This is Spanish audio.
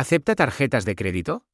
¿Acepta tarjetas de crédito?